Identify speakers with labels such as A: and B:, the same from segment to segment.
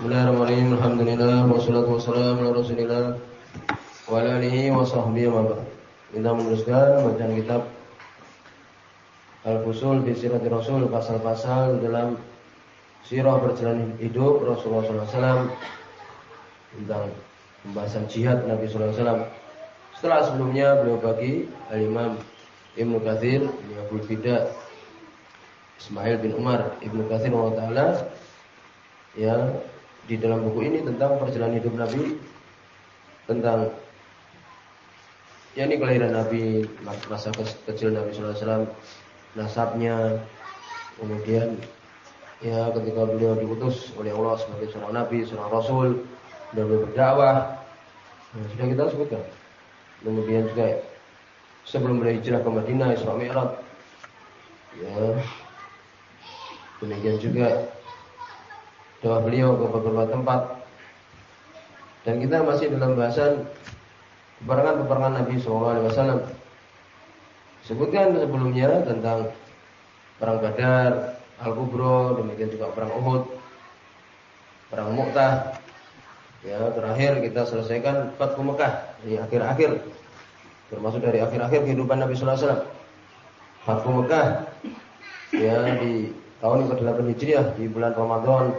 A: Bismillahirrahmanirrahim. Alhamdulillah wassalatu wassalamu ala Rasulillah wa ala alihi wa wa. Kita meneruskan bacaan kitab Al-Fusul fi Sirati Rasul pasal-pasal dalam sirah perjalanan hidup Rasulullah SAW tentang pembahasan jihad Nabi SAW. Setelah sebelumnya beliau bagi Al-Imam Ibnu Katsir, Abu Fida Ismail bin Umar Ibnu Katsir wa taala ya di dalam buku ini tentang perjalanan hidup Nabi tentang ya ini kelahiran Nabi masa kecil Nabi Sallallahu Alaihi Wasallam nasabnya kemudian ya ketika beliau diutus oleh Allah sebagai seorang Nabi seorang Rasul dan beliau berdakwah nah, sudah kita sebutkan. Kemudian juga sebelum beliau hijrah ke Madinah Isra Mi'raj ya demikian juga doa beliau ke beberapa tempat dan kita masih dalam bahasan peperangan-peperangan Nabi SAW. Sebutkan sebelumnya tentang perang Badar, Al Kubro, demikian juga perang Uhud, perang Mu'tah. Ya, terakhir kita selesaikan Fathu Mekah di akhir-akhir termasuk dari akhir-akhir kehidupan Nabi SAW. Fathu Mekah ya di tahun ke-8 Hijriah di bulan Ramadan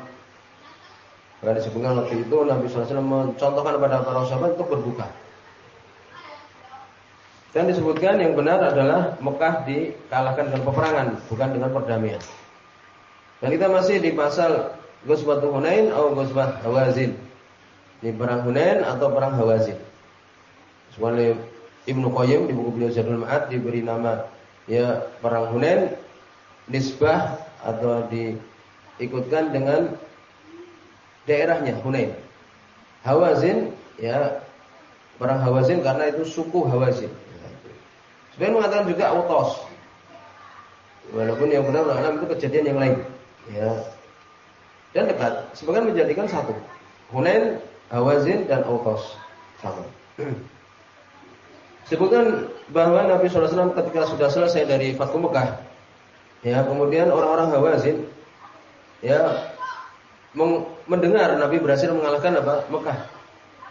A: karena disebutkan waktu itu Nabi SAW mencontohkan kepada para sahabat untuk berbuka. Dan disebutkan yang benar adalah Mekah dikalahkan dengan peperangan, bukan dengan perdamaian. Dan kita masih di pasal Ghazwat Hunain atau Ghazwat Hawazin. Ini perang Hunain atau perang Hawazin. Soalnya Ibnu Qayyim di buku beliau Zadul Ma'ad diberi nama ya perang Hunain nisbah atau diikutkan dengan daerahnya Hunain. Hawazin ya perang Hawazin karena itu suku Hawazin. Sebenarnya mengatakan juga Autos. Walaupun yang benar adalah itu kejadian yang lain. Ya. Dan dekat, sebagian menjadikan satu. Hunain, Hawazin dan Autos sama. Sebutkan bahwa Nabi SAW ketika sudah selesai dari Fathu Mekah, ya kemudian orang-orang Hawazin, ya mendengar Nabi berhasil mengalahkan apa Mekah.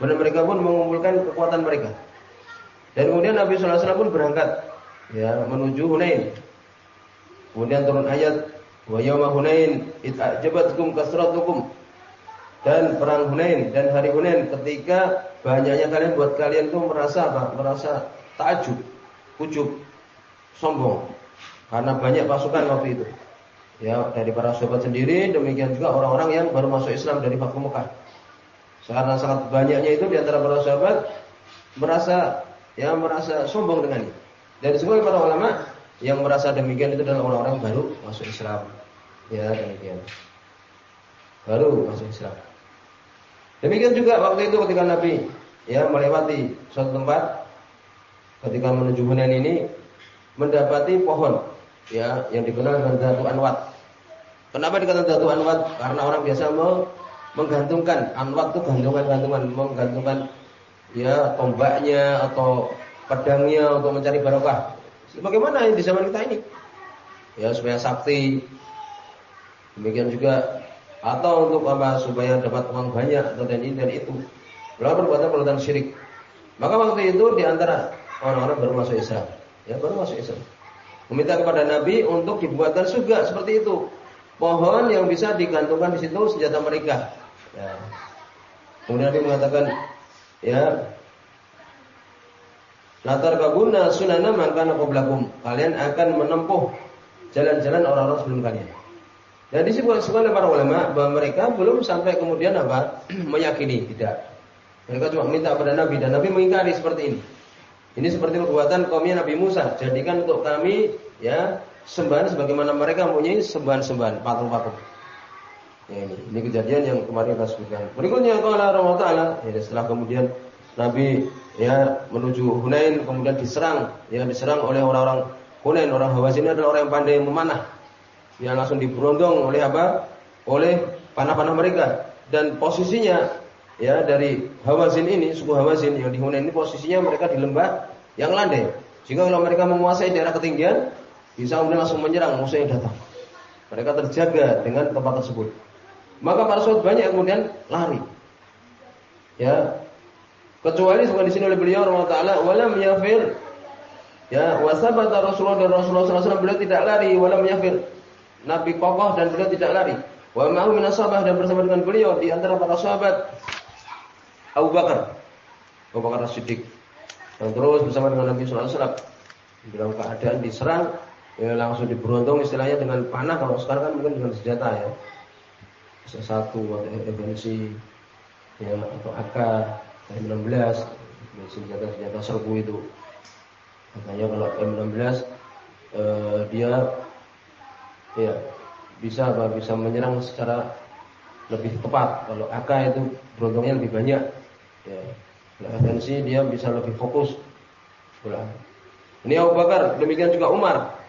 A: Dan mereka pun mengumpulkan kekuatan mereka. Dan kemudian Nabi SAW pun berangkat ya menuju Hunain. Kemudian turun ayat wa yauma Hunain it'ajabatkum kasratukum dan perang Hunain dan hari Hunain ketika banyaknya kalian buat kalian tuh merasa apa? Merasa takjub, ujub, sombong karena banyak pasukan waktu itu ya dari para sahabat sendiri demikian juga orang-orang yang baru masuk Islam dari Fathu Mekah. Karena sangat banyaknya itu di antara para sahabat merasa ya merasa sombong dengan ini. Dan semua para ulama yang merasa demikian itu adalah orang-orang baru masuk Islam. Ya, demikian. Baru masuk Islam. Demikian juga waktu itu ketika Nabi ya melewati suatu tempat ketika menuju Hunain ini mendapati pohon ya yang dikenal dengan Datu Anwat. Kenapa dikatakan Datu Anwat? Karena orang biasa mau menggantungkan anwat itu gantungan-gantungan, menggantungkan ya tombaknya atau pedangnya untuk mencari barokah. Bagaimana di zaman kita ini? Ya supaya sakti. Demikian juga atau untuk apa supaya dapat uang banyak atau dan ini dan itu. Lalu perbuatan-perbuatan syirik. Maka waktu itu di antara orang-orang baru masuk Islam, ya baru masuk Islam. Meminta kepada Nabi untuk dibuatkan surga seperti itu pohon yang bisa digantungkan di situ senjata mereka. Ya. Kemudian Nabi mengatakan, ya, latar kabuna sunana maka qablakum. Kalian akan menempuh jalan-jalan orang-orang sebelum kalian. Dan disebutkan oleh para ulama bahwa mereka belum sampai kemudian apa meyakini tidak. Mereka cuma minta kepada Nabi dan Nabi mengingkari seperti ini. Ini seperti perbuatan kaumnya Nabi Musa. Jadikan untuk kami ya sembahan sebagaimana mereka mempunyai sembahan-sembahan patung-patung. Ya, ini, ini kejadian yang kemarin kita sebutkan. Berikutnya kalau Allah Taala, ya, setelah kemudian Nabi ya menuju Hunain, kemudian diserang, ya diserang oleh orang-orang Hunain, orang Hawazin ini adalah orang yang pandai memanah. Yang langsung diberondong oleh apa? Oleh panah-panah mereka. Dan posisinya ya dari Hawazin ini, suku Hawazin yang di Hunain ini posisinya mereka di lembah yang landai. Jika kalau mereka menguasai daerah ketinggian, bisa kemudian langsung menyerang musuh yang datang. Mereka terjaga dengan tempat tersebut. Maka para sahabat banyak yang kemudian lari. Ya. Kecuali sebagai di sini oleh beliau Allah taala walam yafir Ya, wasabata Rasulullah dan Rasulullah SAW beliau tidak lari, walam yafir. Nabi kokoh dan beliau tidak lari. Wa ma'hu min dan bersama dengan beliau di antara para sahabat Abu Bakar. Abu Bakar As-Siddiq. Dan terus bersama dengan Nabi wasallam dalam keadaan diserang ya langsung diberuntung istilahnya dengan panah kalau sekarang kan mungkin dengan senjata ya. Satu atau FNC ya atau AK M16 senjata-senjata serbu itu Makanya kalau M16 eh, dia ya bisa apa bisa menyerang secara lebih tepat. Kalau AK itu beruntungnya lebih banyak. Ya. Kalau FNC dia bisa lebih fokus. Ini Abu Bakar, demikian juga Umar.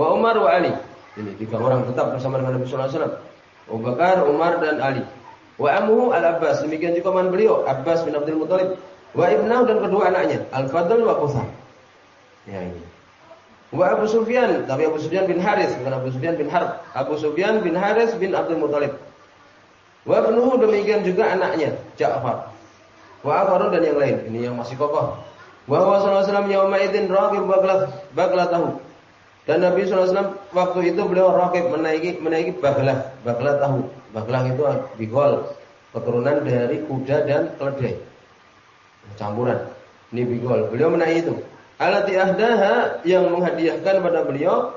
A: Wa Umar wa Ali. Ini tiga orang tetap bersama dengan Nabi sallallahu alaihi wasallam. Abu Bakar, Umar dan Ali. Wa amuhu Al-Abbas, demikian juga man beliau, Abbas bin Abdul Muthalib. Wa ibnahu dan kedua anaknya, Al-Fadl wa Quthar. Ya ini. Wa Abu Sufyan, tapi Abu Sufyan bin Haris, bukan Abu Sufyan bin Harb. Abu Sufyan bin Haris bin Abdul Muthalib. Wa ibnuhu demikian juga anaknya, Ja'far. Wa Afaru dan yang lain. Ini yang masih kokoh. Wa huwa sallallahu alaihi wasallam yauma idzin raqib baglah tahu. Dan Nabi SAW waktu itu beliau raqib menaiki menaiki baglah, baglah tahu. Baglah itu bigol, keturunan dari kuda dan keledai. Campuran. Ini bigol. Beliau menaiki itu alati ahdaha yang menghadiahkan pada beliau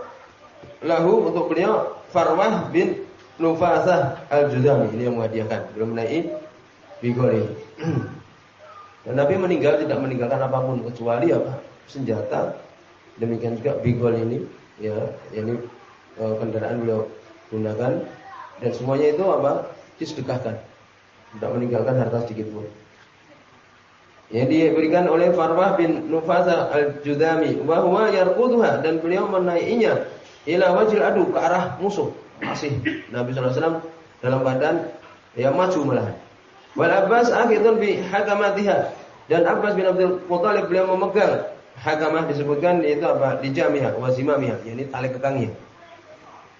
A: lahu untuk beliau Farwah bin Nufasah al-Juzami ini yang menghadiahkan belum naik bigori dan Nabi meninggal tidak meninggalkan apa pun kecuali apa senjata demikian juga bigol ini ya ini e, kendaraan beliau gunakan. Dan semuanya itu apa? Disedekahkan. Tidak meninggalkan harta sedikit pun. Yang diberikan oleh Farwah bin Nufasa al-Judami. Wa huwa yarquduha. Dan beliau menaikinya ila wajil adu ke arah musuh. Masih Nabi SAW dalam badan ya maju malah wal Abbas akhidun bi hakamatiha. Dan Abbas bin Abdul Muthalib beliau memegang hakamah disebutkan itu apa wa zimamiyah yakni tali kekangnya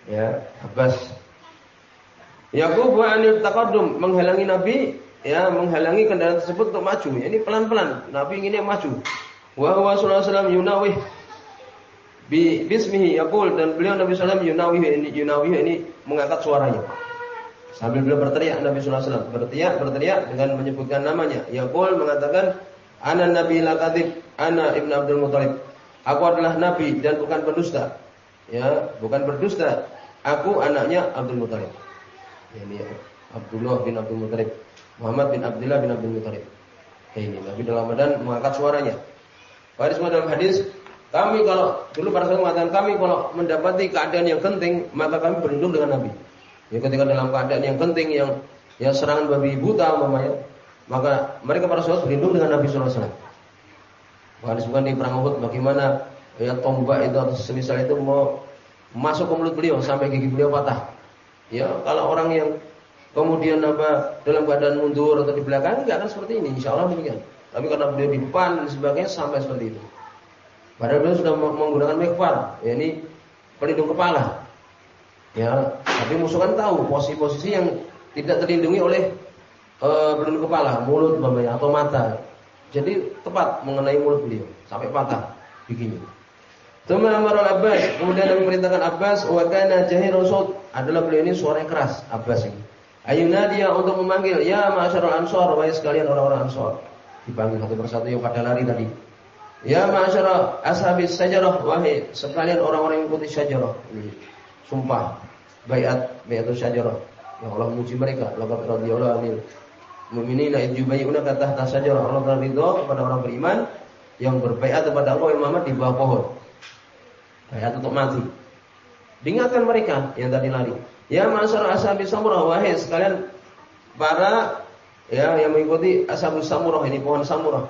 A: ya Abbas Yaqub wa anil taqaddum menghalangi Nabi ya menghalangi kendaraan tersebut untuk maju. Ini pelan-pelan. Nabi inginnya maju. Wa huwa sallallahu yunawih bi bismihi yaqul dan beliau Nabi sallallahu yunawih ini yunawih ini mengangkat suaranya. Sambil beliau berteriak Nabi sallallahu alaihi berteriak berteriak dengan menyebutkan namanya. Yaqul mengatakan ana nabi la ana ibnu Abdul Muthalib. Aku adalah nabi dan bukan pendusta. Ya, bukan berdusta. Aku anaknya Abdul Muthalib. Ini Abdullah bin Abdul Muthalib. Muhammad bin Abdullah bin Abdul Muthalib. Ini Nabi dalam badan mengangkat suaranya. Semua dalam hadis, kami kalau dulu para sahabat mengatakan kami kalau mendapati keadaan yang penting, maka kami berlindung dengan Nabi. Ya, ketika dalam keadaan yang penting yang ya serangan babi buta umpamanya, maka mereka para sahabat berlindung dengan Nabi sallallahu alaihi wasallam. Hadis bukan di perang Uhud bagaimana ya tombak itu atau semisal itu mau masuk ke mulut beliau sampai gigi beliau patah. Ya, kalau orang yang kemudian apa dalam keadaan mundur atau di belakang nggak akan seperti ini insya Allah demikian tapi karena beliau di depan dan sebagainya sampai seperti itu padahal beliau sudah menggunakan mikfar ya ini pelindung kepala ya tapi musuh kan tahu posisi-posisi yang tidak terlindungi oleh e, pelindung kepala mulut bambanya atau mata jadi tepat mengenai mulut beliau sampai patah Tuma amar Abbas, kemudian Nabi perintahkan Abbas, wa kana jahir adalah beliau ini suara keras, Abbas ini. Ayuna dia untuk memanggil, ya masyarakat ansor, wahai sekalian orang-orang ansor. Dipanggil satu persatu yang pada lari tadi. Ya masyarakat ashabis sajarah, wahai sekalian orang-orang yang ikuti sajarah. Ini sumpah, bayat, bayat sajarah. Ya Allah memuji mereka. Laqad radhiyallahu anil mu'minina idh yubayyi'una tahta sajarah. Allah telah ridho kepada orang beriman yang berbaiat kepada Allah Muhammad di bawah pohon. Bayat untuk mati. Diingatkan mereka yang tadi lari. Ya masyarakat ashabi samurah wahai sekalian para ya yang mengikuti ashabus samurah ini pohon samurah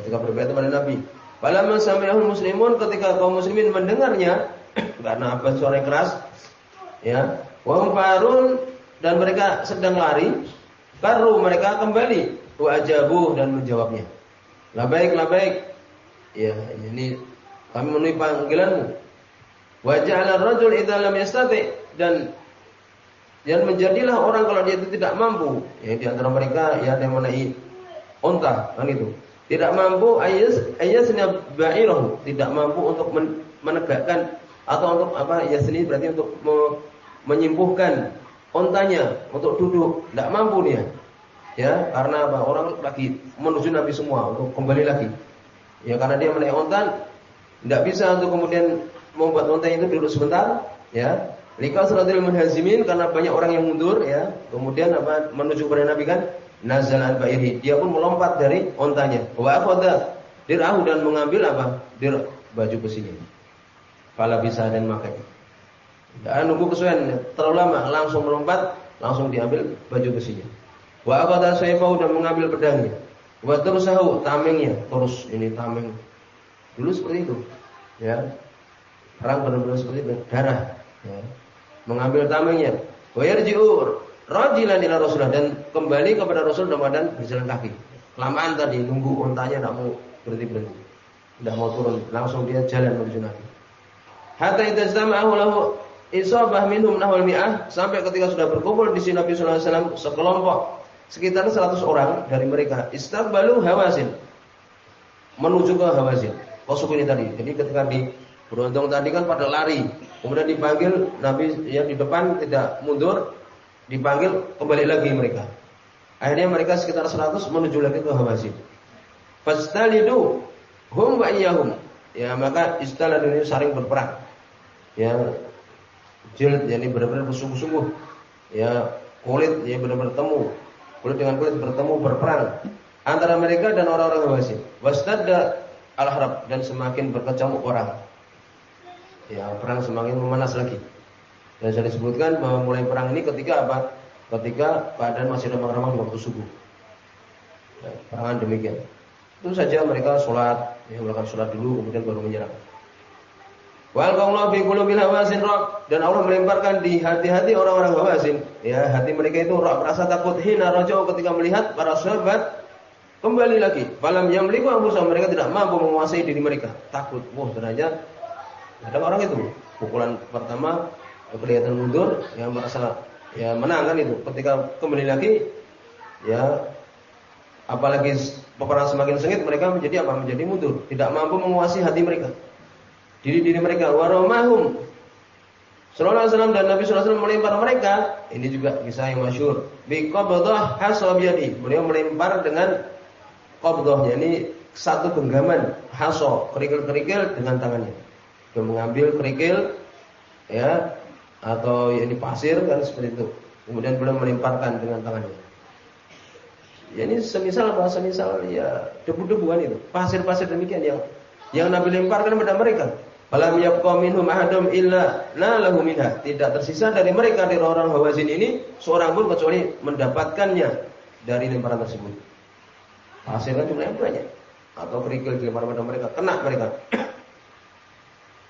A: ketika berbeda pada Nabi. Falamma sami'ahul muslimun ketika kaum muslimin mendengarnya karena apa suara keras ya wa farun dan mereka sedang lari baru mereka kembali wa ajabu dan menjawabnya. La baik la baik. Ya, ini kami memenuhi panggilanmu. Wa ja'ala ar-rajul idza lam yastati dan Dan menjadilah orang kalau dia itu tidak mampu, ya di antara mereka ya yang menaiki unta kan itu. Tidak mampu ayas ayasnya ba'irahu, tidak mampu untuk menegakkan atau untuk apa yasni berarti untuk me, menyembuhkan ontanya untuk duduk, tidak mampu dia. Ya, karena apa? Orang lagi menuju Nabi semua untuk kembali lagi. Ya karena dia menaiki onta tidak bisa untuk kemudian membuat onta itu duduk sebentar, ya. Lika suratul munhazimin karena banyak orang yang mundur ya. Kemudian apa menuju kepada Nabi kan nazal al bairi. Dia pun melompat dari ontanya. Wa akhadha dirahu dan mengambil apa? Dir baju besinya. Fala bisa dan makai. Dan nunggu kesuwen terlalu lama langsung melompat, langsung diambil baju besinya. Wa akhadha sayfahu dan mengambil pedangnya. Wa terusahu tamengnya, terus ini tameng. Dulu seperti itu. Ya. Perang benar-benar seperti itu, darah. Ya mengambil tamengnya. Wa yarji'u rajilan ila Rasulullah dan kembali kepada Rasul keadaan berjalan kaki. Kelamaan tadi nunggu untanya tidak mau berhenti-berhenti. Tidak mau turun, langsung dia jalan menuju Nabi. Hatta idza zama'ahu lahu isabah minhum nahwal mi'ah sampai ketika sudah berkumpul di sini Nabi sallallahu alaihi wasallam sekelompok sekitar 100 orang dari mereka istaqbalu Hawazin menuju ke Hawazin. Kosuk ini tadi. Jadi ketika di Beruntung tadi kan pada lari, kemudian dipanggil Nabi yang di depan tidak mundur, dipanggil kembali lagi mereka. Akhirnya mereka sekitar 100 menuju lagi ke Hawazin. Fastalidu hum wa iyahum. Ya, maka istilah dunia saling berperang. Ya, jilid yani benar-benar bersungguh-sungguh. Ya, kulit ya benar-benar bertemu. Kulit dengan kulit bertemu berperang antara mereka dan orang-orang Hawazin. Wastadda al-harab dan semakin berkecamuk orang ya perang semakin memanas lagi. Dan saya disebutkan bahwa mulai perang ini ketika apa? Ketika keadaan masih remang-remang waktu subuh. Ya, perangan demikian. Itu saja mereka sholat, ya, melakukan sholat dulu, kemudian baru menyerang. Walqallahu fi qulubil hawasin dan Allah melemparkan di hati-hati orang-orang hawasin. Ya, hati mereka itu rob merasa takut hina rajau ketika melihat para sahabat kembali lagi. Falam yang meliku mereka tidak mampu menguasai diri mereka. Takut. Wah, ternyata ada orang itu pukulan pertama kelihatan mundur, ya merasa ya menang kan itu. Ketika kembali lagi, ya apalagi peperangan semakin sengit, mereka menjadi apa? Menjadi mundur, tidak mampu menguasai hati mereka, diri diri mereka. Waromahum Sallallahu Alaihi dan Nabi Sallallahu Alaihi melempar mereka. Ini juga kisah yang masyur. Biqabdah hasobiyadi. Beliau melempar dengan qabdahnya. Ini satu genggaman haso kerikil-kerikil dengan tangannya dia mengambil kerikil ya atau ini pasir kan seperti itu. Kemudian beliau melemparkan dengan tangannya. Ya ini semisal apa? Semisal ya debu-debuan itu, pasir-pasir demikian yang yang Nabi lemparkan kepada mereka. Falam yabqa minhum ahadum illa nalahu minha. Tidak tersisa dari mereka dari orang Hawazin ini seorang pun kecuali mendapatkannya dari lemparan tersebut. Kan jumlahnya banyak atau kerikil dilempar pada mereka, kena mereka.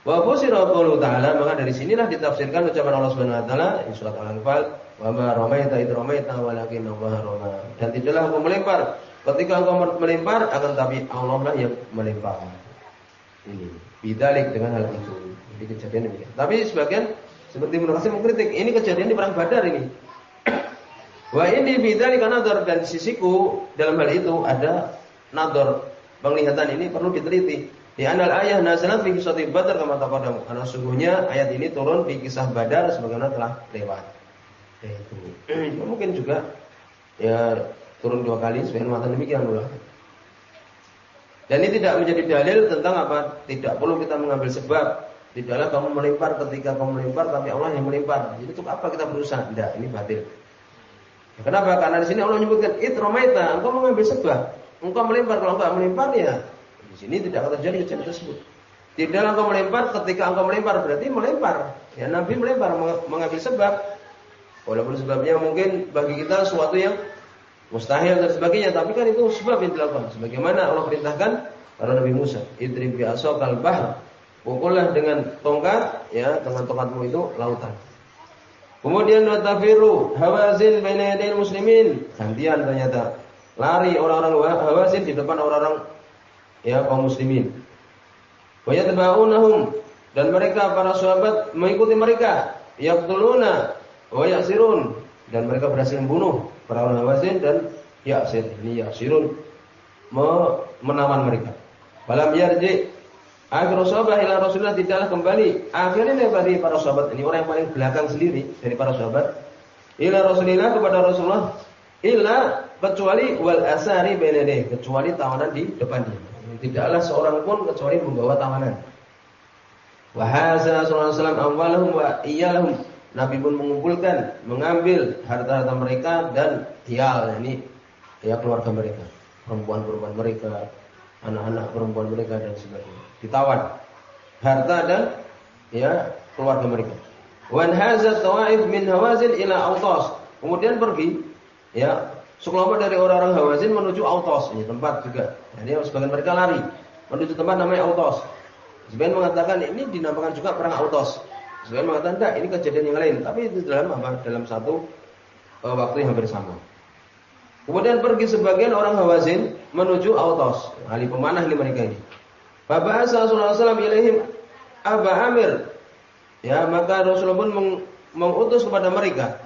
A: Wa fusira qawlu ta'ala maka dari sinilah ditafsirkan ucapan Allah Subhanahu wa taala di surat Al-Anfal wa ma ramaita id ramaita walakin Allah rama. Dan tidaklah engkau melempar ketika engkau melempar akan tapi Allah lah yang melempar. Ini bidalik dengan hal itu. Jadi kejadian demikian. Tapi sebagian seperti Ibnu mengkritik, ini kejadian di perang Badar ini. Wa ini bidalik karena dan sisiku dalam hal itu ada nador penglihatan ini perlu diteliti. Di anal ayah nazalat fi kisah Badar kama taqaddam. Karena sungguhnya ayat ini turun di kisah Badar sebagaimana telah lewat. Itu. Mungkin juga ya turun dua kali sebagaimana mata demikian pula. Dan ini tidak menjadi dalil tentang apa? Tidak perlu kita mengambil sebab. Tidaklah kamu melempar ketika kamu melempar tapi Allah yang melempar. Jadi untuk apa kita berusaha? Tidak, ini batil. Kenapa? Karena di sini Allah menyebutkan itromaita, engkau mengambil sebab. Engkau melempar kalau engkau melempar ya di sini tidak akan terjadi kejadian tersebut. Tidak engkau melempar ketika engkau melempar berarti melempar. Ya Nabi melempar mengambil sebab. Walaupun sebabnya mungkin bagi kita sesuatu yang mustahil dan sebagainya, tapi kan itu sebab yang dilakukan. Sebagaimana Allah perintahkan pada Nabi Musa, "Idrib bi asaqal bahr." Pukullah dengan tongkat, ya, dengan tongkatmu itu lautan. Kemudian watafiru hawazin baina yadayil muslimin. Gantian ternyata. Lari orang-orang hawazin di depan orang-orang ya kaum muslimin. Wa yatba'unahum dan mereka para sahabat mengikuti mereka. Yaqtuluna wa yasirun dan mereka berhasil membunuh para orang Hawazin dan Yasir. Ini Yasirun menawan mereka. Falam yarji akhir sahabat ila Rasulullah tidaklah kembali. Akhirnya dari para sahabat ini orang yang paling belakang sendiri dari para sahabat ila Rasulullah kepada Rasulullah illa kecuali wal asari bainadeh kecuali tawanan di depannya. Tidaklah seorang pun kecuali membawa tawanan. Wa hadza sallallahu alaihi wasallam awwalahum wa iyyalahum Nabi pun mengumpulkan, mengambil harta-harta mereka dan tial ini ya keluarga mereka, perempuan-perempuan mereka, anak-anak perempuan mereka dan sebagainya. Ditawan harta dan ya keluarga mereka. Wan hazat tawaif min Hawazin ila Autos. Kemudian pergi ya sekelompok dari orang-orang Hawazin menuju Autos, ini tempat juga. Jadi sebagian mereka lari menuju tempat namanya Autos. Sebagian mengatakan ini dinamakan juga perang Autos. Sebagian mengatakan tidak, ini kejadian yang lain, tapi itu dalam? Dalam satu uh, waktu yang hampir sama. Kemudian pergi sebagian orang Hawazin menuju Autos, ahli pemanah ini mereka ini. Bapak Rasulullah SAW ilaihim Aba Amir. Ya, maka Rasulullah pun meng, mengutus kepada mereka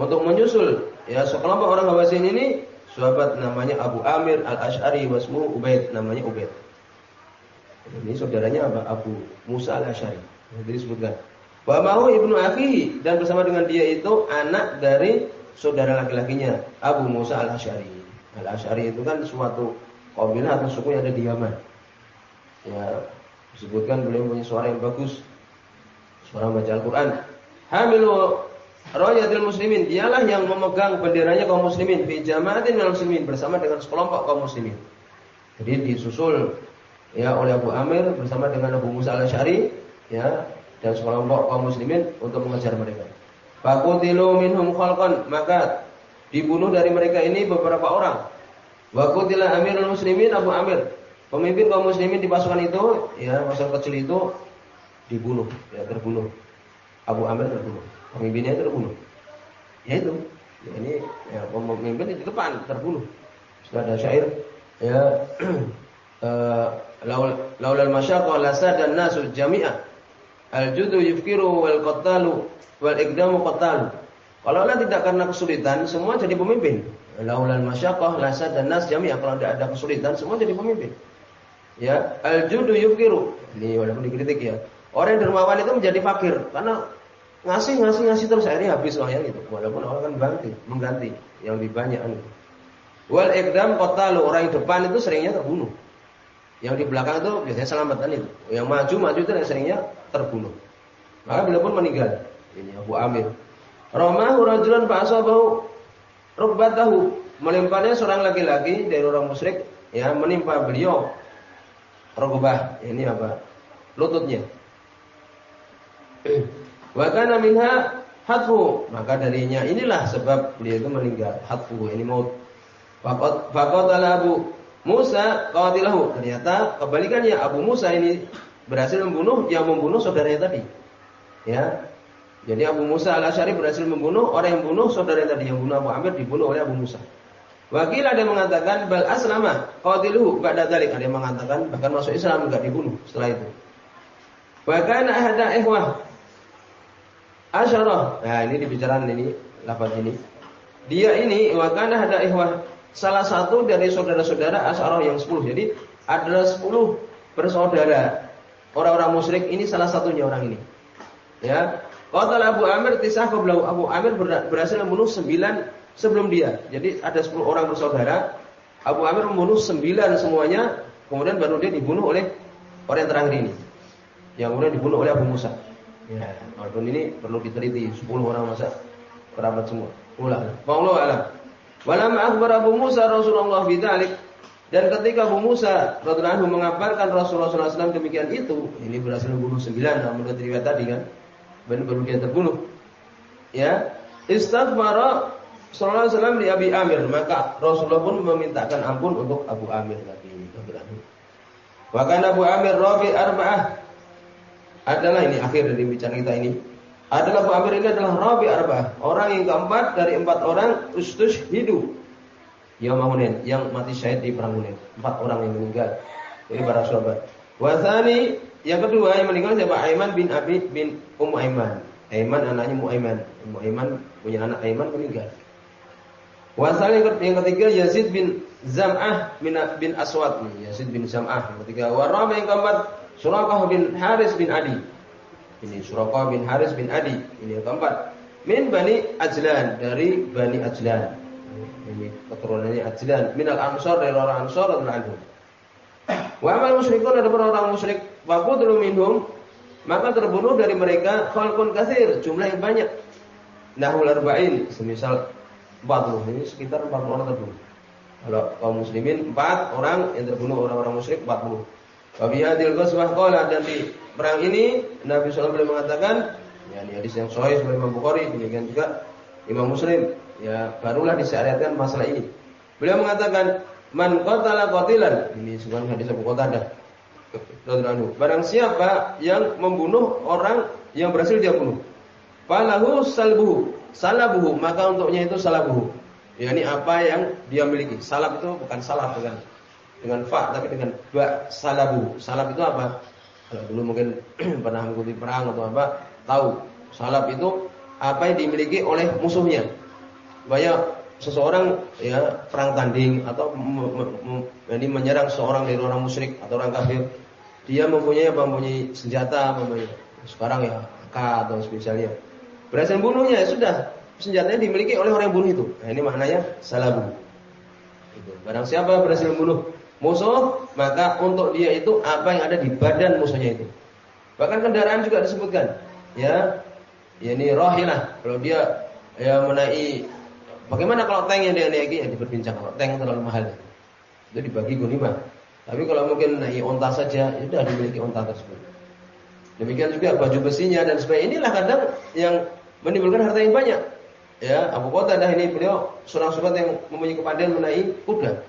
A: untuk menyusul ya sekelompok orang Hawazin ini sahabat namanya Abu Amir Al-Asy'ari wasmu Ubaid namanya Ubaid. Ini saudaranya? Abu Musa Al-Asy'ari. Jadi disebutkan Wa mau ibnu akhihi dan bersama dengan dia itu anak dari saudara laki-lakinya Abu Musa al Ashari. Al Ashari itu kan suatu kabilah atau suku yang ada di Yaman. Ya, disebutkan beliau punya suara yang bagus. Suara baca Al-Qur'an. Hamilu Rayatul muslimin dialah yang memegang benderanya kaum muslimin fi jamaatin muslimin bersama dengan sekelompok kaum muslimin. Jadi disusul ya oleh Abu Amir bersama dengan Abu Musa al-Asy'ari ya dan sekelompok kaum muslimin untuk mengejar mereka. Fakutilu minhum khalqan, maka dibunuh dari mereka ini beberapa orang. Wa amirul muslimin Abu Amir. Pemimpin kaum muslimin di pasukan itu, ya pasukan kecil itu dibunuh, ya terbunuh. Abu Amir terbunuh. Pemimpinnya terbunuh. Ya itu. Ya, ini ya, pemimpin di depan terbunuh. Sudah ada syair ya uh, laulal masyaqqa dan nasu jami'ah Al-judu yufkiru wal qatalu wal ikdamu qatalu. Kalau Allah tidak karena kesulitan, semua jadi pemimpin. Laulal masyaqqah lasa dan nas jami'ah kalau tidak ada kesulitan, semua jadi pemimpin. Ya, al-judu yufkiru. Ini walaupun dikritik ya. Orang yang dermawan itu menjadi fakir karena ngasih ngasih ngasih terus akhirnya habis uangnya gitu. Walaupun orang kan ganti, mengganti yang lebih banyak gitu. Wal ikdam qatalu, orang yang depan itu seringnya terbunuh. Yang di belakang itu biasanya selamatan itu. Yang maju maju itu yang seringnya terbunuh. Maka beliau pun meninggal. Ini Abu Amir. Romahu rajulan fa'asabahu rubbatahu. Melimpahnya seorang laki-laki dari orang musyrik ya menimpa beliau rogobah ini apa? lututnya. Wa kana minha hatfu. Maka darinya inilah sebab beliau itu meninggal. Hatfu ini maut. Faqat faqatala Abu Musa qatilahu. Ternyata kebalikannya Abu Musa ini berhasil membunuh yang membunuh saudaranya tadi. Ya. Jadi Abu Musa al-Asy'ari berhasil membunuh orang yang membunuh saudaranya tadi yang bunuh Abu Amir dibunuh oleh Abu Musa. Wakil ada yang mengatakan bal aslama qatiluhu ba'da dzalik ada yang mengatakan bahkan masuk Islam enggak dibunuh setelah itu. Bahkan ahada ikhwah asyarah. Nah, ini dibicarakan ini lafaz ini. Dia ini wa kana hada ikhwah salah satu dari saudara-saudara asyarah yang 10. Jadi adalah 10 bersaudara Orang-orang musyrik ini salah satunya orang ini. Ya. Qatala Abu Amir tisah qablahu. Abu Amir berhasil membunuh sembilan sebelum dia. Jadi ada sepuluh orang bersaudara. Abu Amir membunuh sembilan semuanya, kemudian baru dia dibunuh oleh orang yang terakhir ini. Yang kemudian dibunuh oleh Abu Musa. Ya, walaupun ini perlu diteliti sepuluh orang masa kerabat semua. Ulah. Wallahu a'lam. Walamma akhbar Abu Musa Rasulullah bidzalik dan ketika Abu Musa anhu mengabarkan Rasulullah SAW demikian itu, ini berhasil membunuh sembilan, namun riwayat tadi kan, baru baru dia terbunuh. Ya, istighfar Sallallahu Alaihi di Abi Amir, maka Rasulullah pun memintakan ampun untuk Abu Amir tadi. Bahkan Abu Amir Rabi Arba'ah adalah ini akhir dari bicara kita ini. Adalah Abu Amir ini adalah Rabi Arba'ah, orang yang keempat dari empat orang ustus hidup Yaum Hunain yang mati syahid di perang Hunain. Empat orang yang meninggal dari para sahabat. Wasani yang kedua yang meninggal siapa? Aiman bin Abi bin Ummu Aiman. Aiman anaknya Mu'aiman. Mu'aiman punya anak Aiman meninggal. Wasal yang ketiga Yazid bin Zam'ah bin, bin Aswad. Yazid bin Zam'ah yang ketiga. Warama yang keempat Surakah bin Haris bin Adi. Ini Surakah bin Haris bin Adi. Ini yang keempat. Min Bani Ajlan. Dari Bani Ajlan. Ini keturunannya Ajlan. Min al-Ansor dari orang Ansor dan anhum. Wa amal musyrikun ada orang musyrik. Wa qutlu minhum maka terbunuh dari mereka khalqun katsir, jumlah yang banyak. Nahul arba'in, semisal 40, ini sekitar 40 orang terbunuh. Kalau kaum muslimin 4 orang yang terbunuh orang-orang musyrik 40. Wa bi hadil ghazwah qala dan di perang ini Nabi sallallahu alaihi mengatakan, ya ini hadis yang sahih dari Imam Bukhari, demikian juga Imam Muslim, ya barulah disyariatkan masalah ini. Beliau mengatakan, "Man qatala qatilan." Ini sebuah hadis Abu Qatadah Barang siapa yang membunuh orang yang berhasil dia bunuh. Falahu salbuhu. Salabuhu. Maka untuknya itu salabuhu. Ya, ini apa yang dia miliki. Salab itu bukan salab dengan dengan fa tapi dengan ba salabu. Salab itu apa? Kalau dulu mungkin pernah mengikuti perang atau apa, tahu. Salab itu apa yang dimiliki oleh musuhnya. Banyak seseorang ya perang tanding atau ini menyerang seorang dari orang musyrik atau orang kafir, dia mempunyai apa? Mempunyai senjata, mempunyai sekarang ya AK atau misalnya. Berhasil bunuhnya ya sudah senjatanya dimiliki oleh orang yang bunuh itu. Nah, ini maknanya salabu. Itu. Barang siapa berhasil membunuh musuh, maka untuk dia itu apa yang ada di badan musuhnya itu. Bahkan kendaraan juga disebutkan. Ya, ya ini rohilah. Kalau dia ya menaiki Bagaimana kalau tank yang dia naiki ya diperbincang kalau tank terlalu mahal. Itu dibagi gunimah. Tapi kalau mungkin naik onta saja, ya sudah dimiliki onta tersebut. Demikian juga baju besinya dan sebagainya. Inilah kadang yang menimbulkan harta yang banyak. Ya, Abu dah ini beliau seorang sahabat yang mempunyai kepadan menaiki kuda.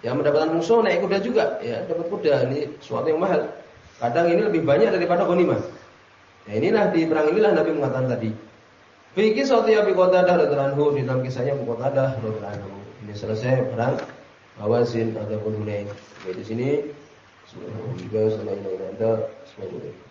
A: Ya, mendapatkan musuh naik kuda juga, ya, dapat kuda ini sesuatu yang mahal. Kadang ini lebih banyak daripada ghanimah. Ya, inilah di perang inilah Nabi mengatakan tadi, Fikih suatu yang Qatadah radhiyallahu di dalam kisahnya Abu Qatadah radhiyallahu Ini selesai perang Hawazin ataupun Hunain. Di sini. Subhanallah, Subhanallah,